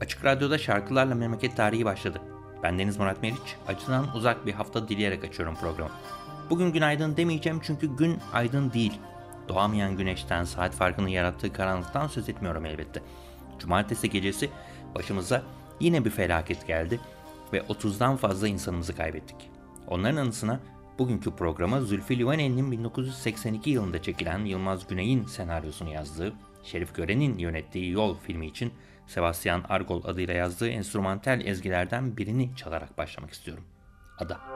Açık Radyo'da şarkılarla memleket tarihi başladı. Ben Deniz Murat Meriç, acıdan uzak bir hafta dileyerek açıyorum programı. Bugün günaydın demeyeceğim çünkü gün aydın değil. Doğamayan güneşten, saat farkını yarattığı karanlıktan söz etmiyorum elbette. Cumartesi gecesi başımıza yine bir felaket geldi ve 30'dan fazla insanımızı kaybettik. Onların anısına bugünkü programa Zülfü Livaneli'nin 1982 yılında çekilen Yılmaz Güney'in senaryosunu yazdığı, Şerif Gören'in yönettiği Yol filmi için Sebastian Argol adıyla yazdığı enstrümantal ezgilerden birini çalarak başlamak istiyorum. Ada.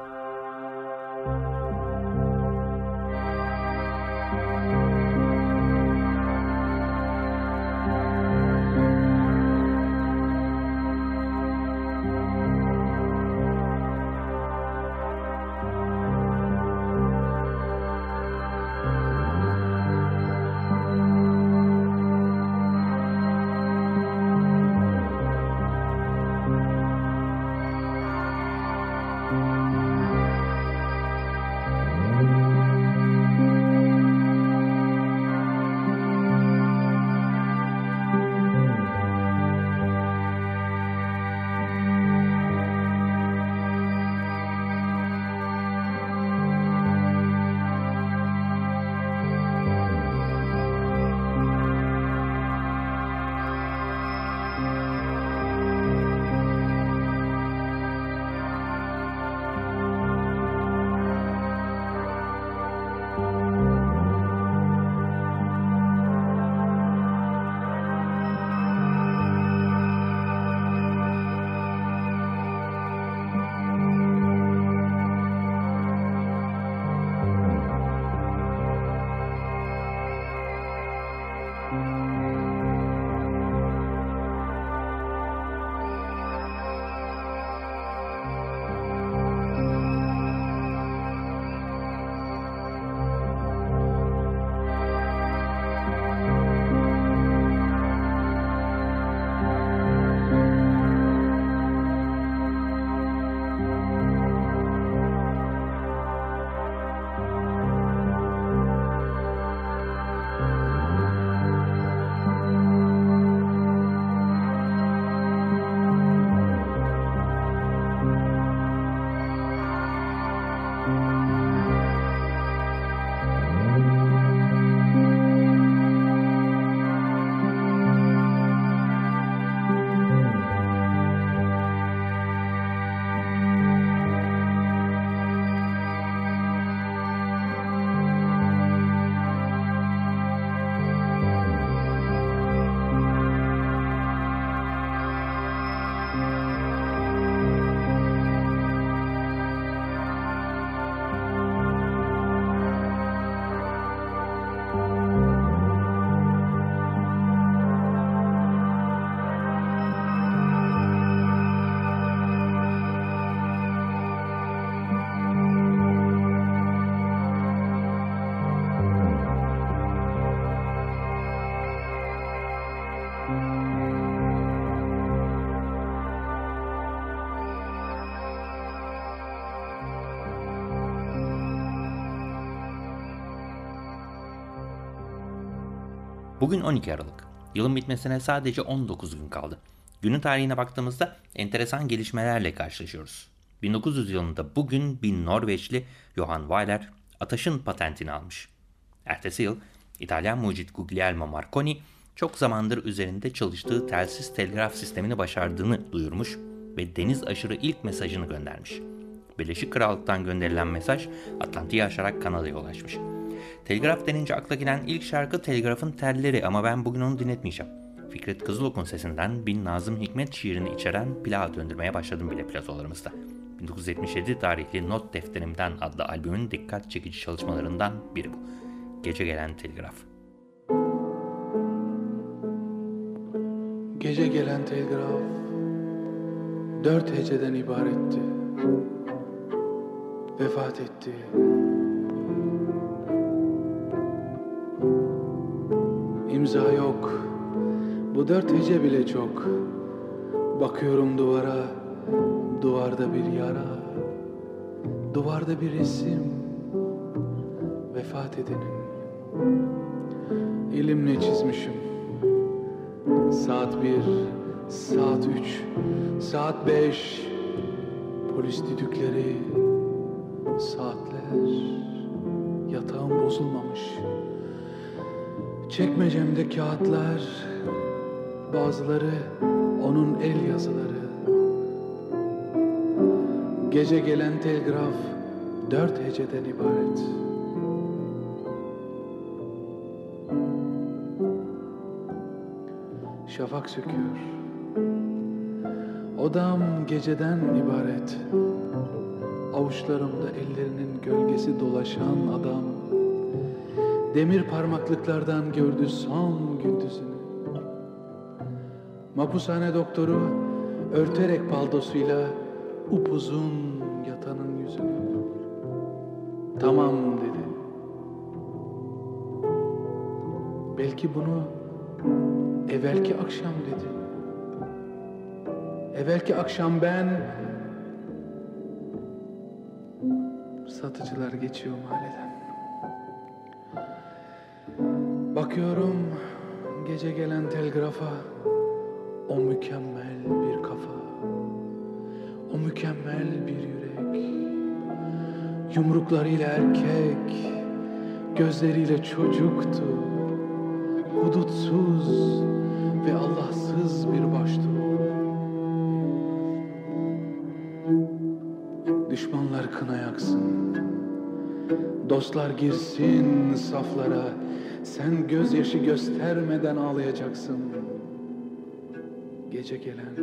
Bugün 12 Aralık. Yılın bitmesine sadece 19 gün kaldı. Günün tarihine baktığımızda enteresan gelişmelerle karşılaşıyoruz. 1900 yılında bugün bir Norveçli Johan Weiler ataşın patentini almış. Ertesi yıl İtalyan mucit Guglielmo Marconi çok zamandır üzerinde çalıştığı telsiz telgraf sistemini başardığını duyurmuş ve deniz aşırı ilk mesajını göndermiş. Birleşik Krallık'tan gönderilen mesaj Atlantik'i aşarak Kanada'ya ulaşmış. Telgraf denince akla gelen ilk şarkı Telgraf'ın Telleri ama ben bugün onu dinletmeyeceğim. Fikret Kızılok'un sesinden Bin Nazım Hikmet şiirini içeren plağa döndürmeye başladım bile plazolarımızda. 1977 tarihli Not Defterimden adlı albümün dikkat çekici çalışmalarından biri bu. Gece gelen telgraf. Gece gelen telgraf dört heceden ibaretti. Vefat etti. İmza yok. Bu dört hece bile çok. Bakıyorum duvara, duvarda bir yara. Duvarda bir resim. Vefat edenin. Elimle çizmişim. Saat bir, saat üç, saat beş. Polis düdükleri, saatler. Yatağım bozulmamış. Çekmecemde kağıtlar, bazıları onun el yazıları. Gece gelen telgraf dört heceden ibaret. Şafak söküyor. Odam geceden ibaret. Avuçlarımda ellerinin gölgesi dolaşan adam. Demir parmaklıklardan gördü son gündüzünü. Mapushane doktoru örterek paldosuyla upuzun yatanın yüzünü. Tamam dedi. Belki bunu evvelki akşam dedi. Evvelki akşam ben satıcılar geçiyor mahalleden. Bakıyorum gece gelen telgrafa o mükemmel bir kafa. O mükemmel bir yürek. Yumruklarıyla erkek, gözleriyle çocuktu. Hudutsuz ve Allahsız bir baştu. Düşmanlar kına yaksın. Dostlar girsin saflara. Sen gözyaşı göstermeden ağlayacaksın. Gece gelen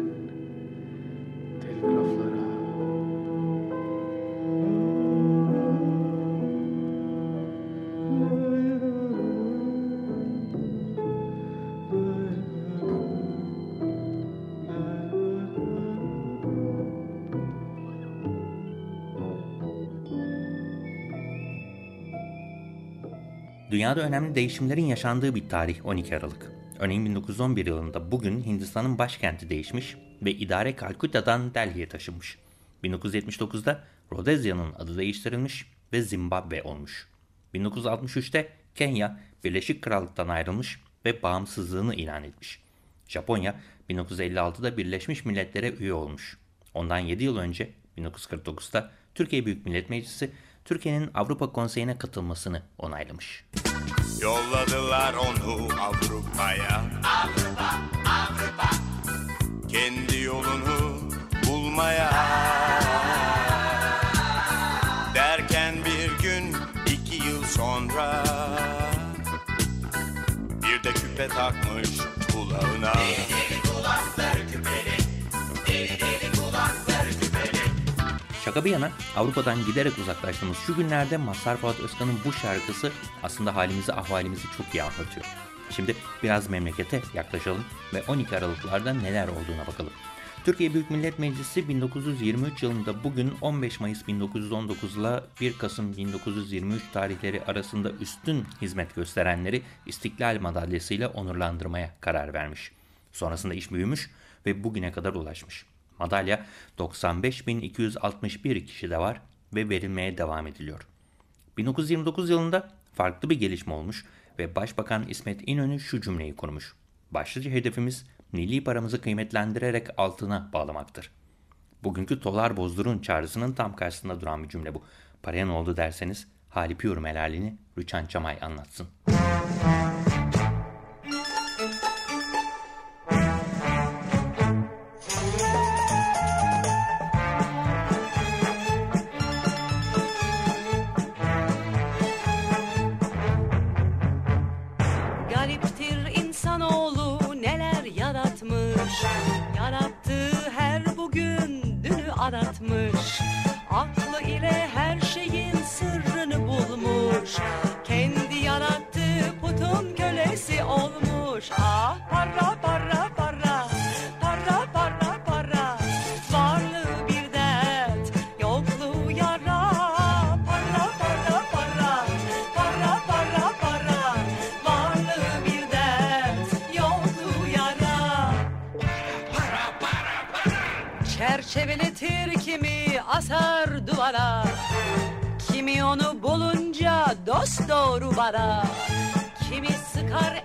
Dünyada önemli değişimlerin yaşandığı bir tarih 12 Aralık. Örneğin 1911 yılında bugün Hindistan'ın başkenti değişmiş ve idare Kalküta'dan Delhi'ye taşınmış. 1979'da Rodezya'nın adı değiştirilmiş ve Zimbabwe olmuş. 1963'te Kenya Birleşik Krallık'tan ayrılmış ve bağımsızlığını ilan etmiş. Japonya 1956'da Birleşmiş Milletler'e üye olmuş. Ondan 7 yıl önce 1949'da Türkiye Büyük Millet Meclisi Türkiye'nin Avrupa Konseyi'ne katılmasını onaylamış. Yolladılar onu Avrupa'ya. Avrupa, Avrupa. Kendi yolunu bulmaya Şaka bir yana Avrupa'dan giderek uzaklaştığımız şu günlerde Mazhar Fuat Özkan'ın bu şarkısı aslında halimizi ahvalimizi çok iyi anlatıyor. Şimdi biraz memlekete yaklaşalım ve 12 Aralıklarda neler olduğuna bakalım. Türkiye Büyük Millet Meclisi 1923 yılında bugün 15 Mayıs 1919 ile 1 Kasım 1923 tarihleri arasında üstün hizmet gösterenleri İstiklal Madalyası ile onurlandırmaya karar vermiş. Sonrasında iş büyümüş ve bugüne kadar ulaşmış. Madalya 95.261 kişi de var ve verilmeye devam ediliyor. 1929 yılında farklı bir gelişme olmuş ve Başbakan İsmet İnönü şu cümleyi kurmuş. Başlıca hedefimiz milli paramızı kıymetlendirerek altına bağlamaktır. Bugünkü dolar bozdurun çağrısının tam karşısında duran bir cümle bu. Paraya ne oldu derseniz Halip Yorum helalini Rüçhan Çamay anlatsın. Doğru bara Kimi sıkar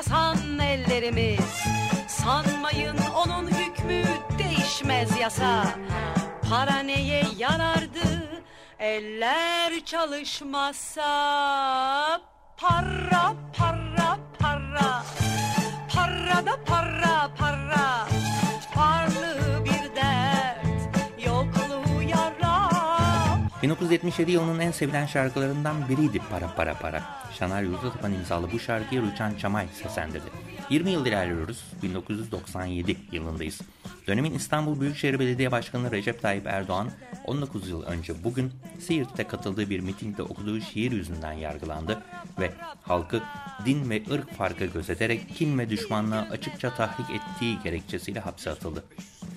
basan ellerimiz. Sanmayın onun hükmü değişmez yasa. Para neye yarardı? Eller çalışmazsa Para para para. Para da para para 1977 yılının en sevilen şarkılarından biriydi Para Para Para. Şanar Yurtatapan imzalı bu şarkıyı Rüçhan Çamay seslendirdi. 20 yıl ilerliyoruz, 1997 yılındayız. Dönemin İstanbul Büyükşehir Belediye Başkanı Recep Tayyip Erdoğan, 19 yıl önce bugün Siirt'te katıldığı bir mitingde okuduğu şiir yüzünden yargılandı ve halkı din ve ırk farkı gözeterek kin ve düşmanlığa açıkça tahrik ettiği gerekçesiyle hapse atıldı.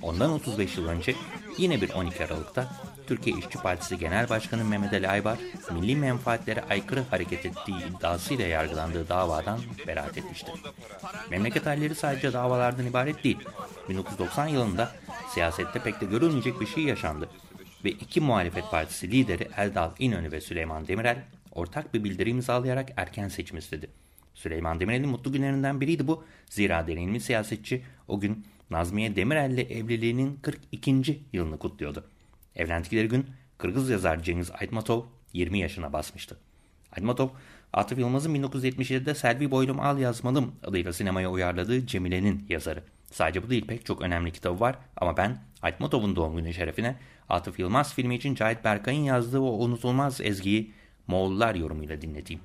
Ondan 35 yıl önce yine bir 12 Aralık'ta Türkiye İşçi Partisi Genel Başkanı Mehmet Ali Aybar, milli menfaatlere aykırı hareket ettiği iddiasıyla yargılandığı davadan beraat etmişti. Memleket halleri sadece davalardan ibaret değil. 1990 yılında siyasette pek de görülmeyecek bir şey yaşandı. Ve iki muhalefet partisi lideri Eldal İnönü ve Süleyman Demirel ortak bir bildiri imzalayarak erken seçim istedi. Süleyman Demirel'in mutlu günlerinden biriydi bu. Zira deneyimli siyasetçi o gün Nazmiye Demirel'le evliliğinin 42. yılını kutluyordu. Evlendikleri gün Kırgız yazar Cengiz Aytmatov 20 yaşına basmıştı. Aytmatov, Atıf Yılmaz'ın 1977'de Selvi Boylum Al Yazmalım adıyla sinemaya uyarladığı Cemile'nin yazarı. Sadece bu değil pek çok önemli kitabı var ama ben Aytmatov'un doğum günü şerefine Atıf Yılmaz filmi için Cahit Berkay'ın yazdığı o unutulmaz ezgiyi Moğollar yorumuyla dinleteyim.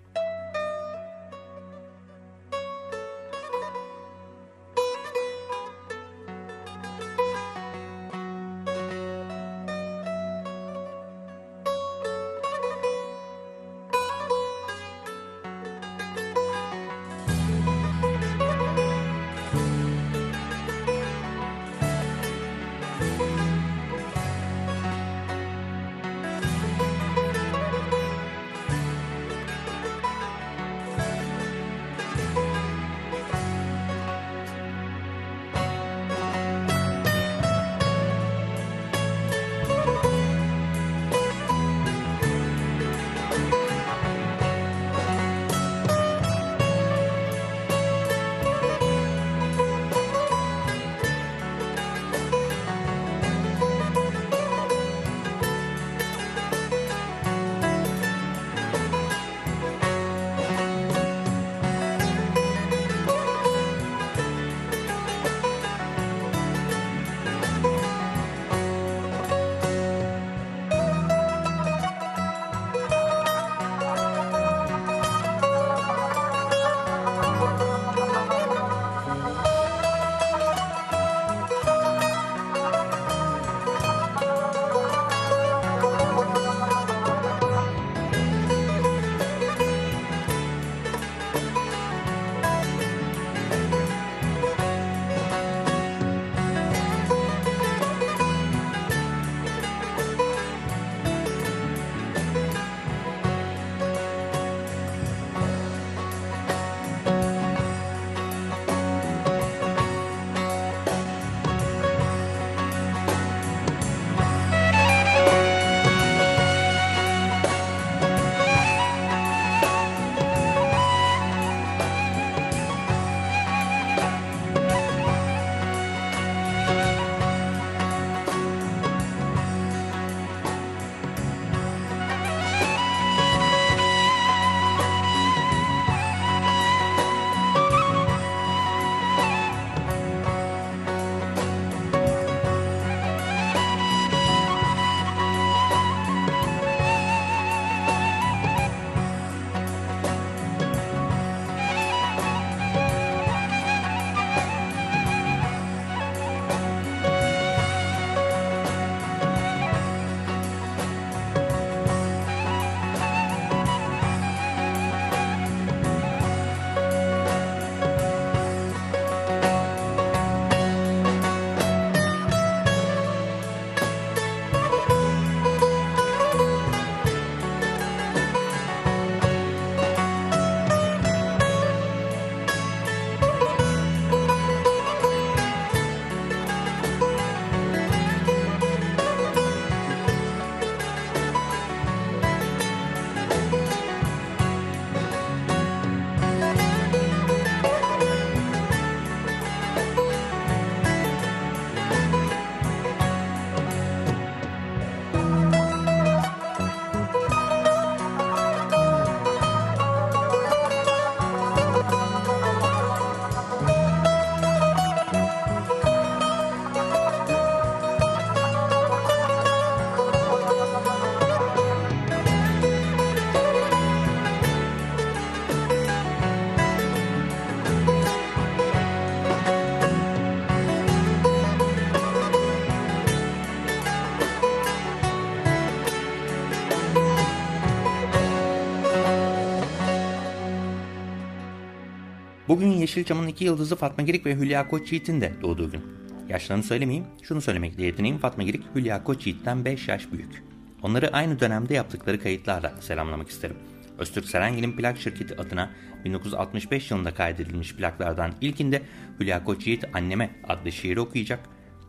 Bugün Yeşilçam'ın iki yıldızı Fatma Girik ve Hülya Koçyiğit'in de doğduğu gün. Yaşlarını söylemeyeyim, şunu söylemekle yetineyim. Fatma Girik, Hülya Koçyiğit'ten 5 yaş büyük. Onları aynı dönemde yaptıkları kayıtlarla selamlamak isterim. Öztürk Serengil'in plak şirketi adına 1965 yılında kaydedilmiş plaklardan ilkinde Hülya Koçyiğit Anneme adlı şiiri okuyacak.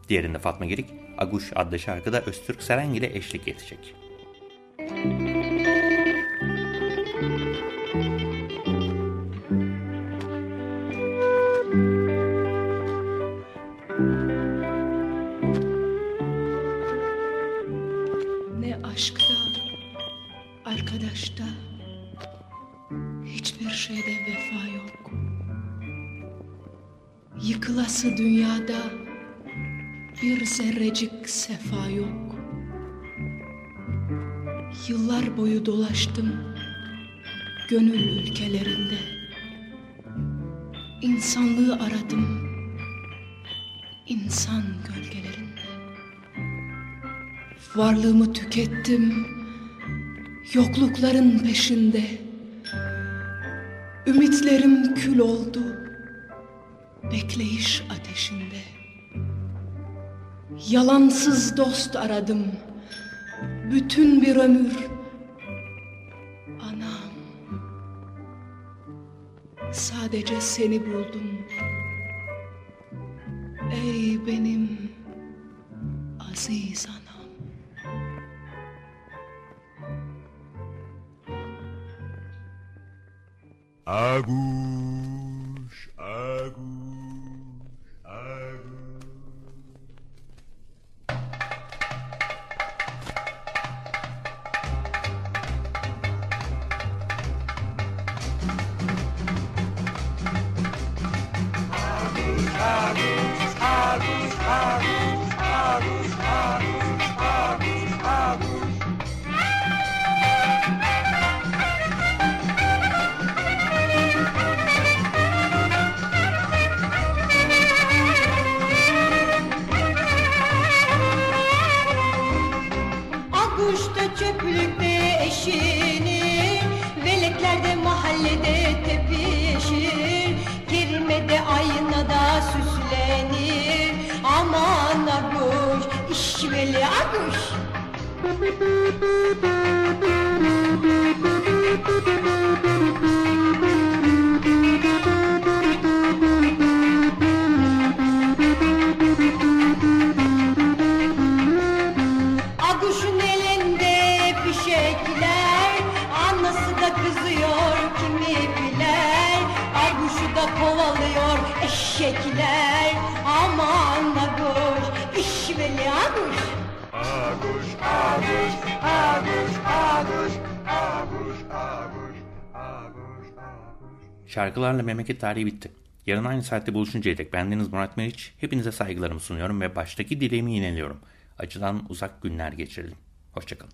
Diğerinde Fatma Girik, Aguş adlı şarkıda Öztürk Serengil'e eşlik edecek. Bir zerrecik sefa yok. Yıllar boyu dolaştım gönül ülkelerinde. İnsanlığı aradım insan gölgelerinde. Varlığımı tükettim yoklukların peşinde. Ümitlerim kül oldu bekleyiş ateşinde. Yalansız dost aradım bütün bir ömür. Anam sadece seni buldum. Ey benim aziz anam. Aguş, kovalıyor eşekler Aman Akuş işveli Akuş Aguş, aguş, aguş, aguş, aguş, aguş, aguş, aguş. Şarkılarla memleket tarihi bitti. Yarın aynı saatte buluşuncaya dek bendeniz Murat Meriç. Hepinize saygılarımı sunuyorum ve baştaki dileğimi yineliyorum. Acıdan uzak günler geçirelim. Hoşçakalın.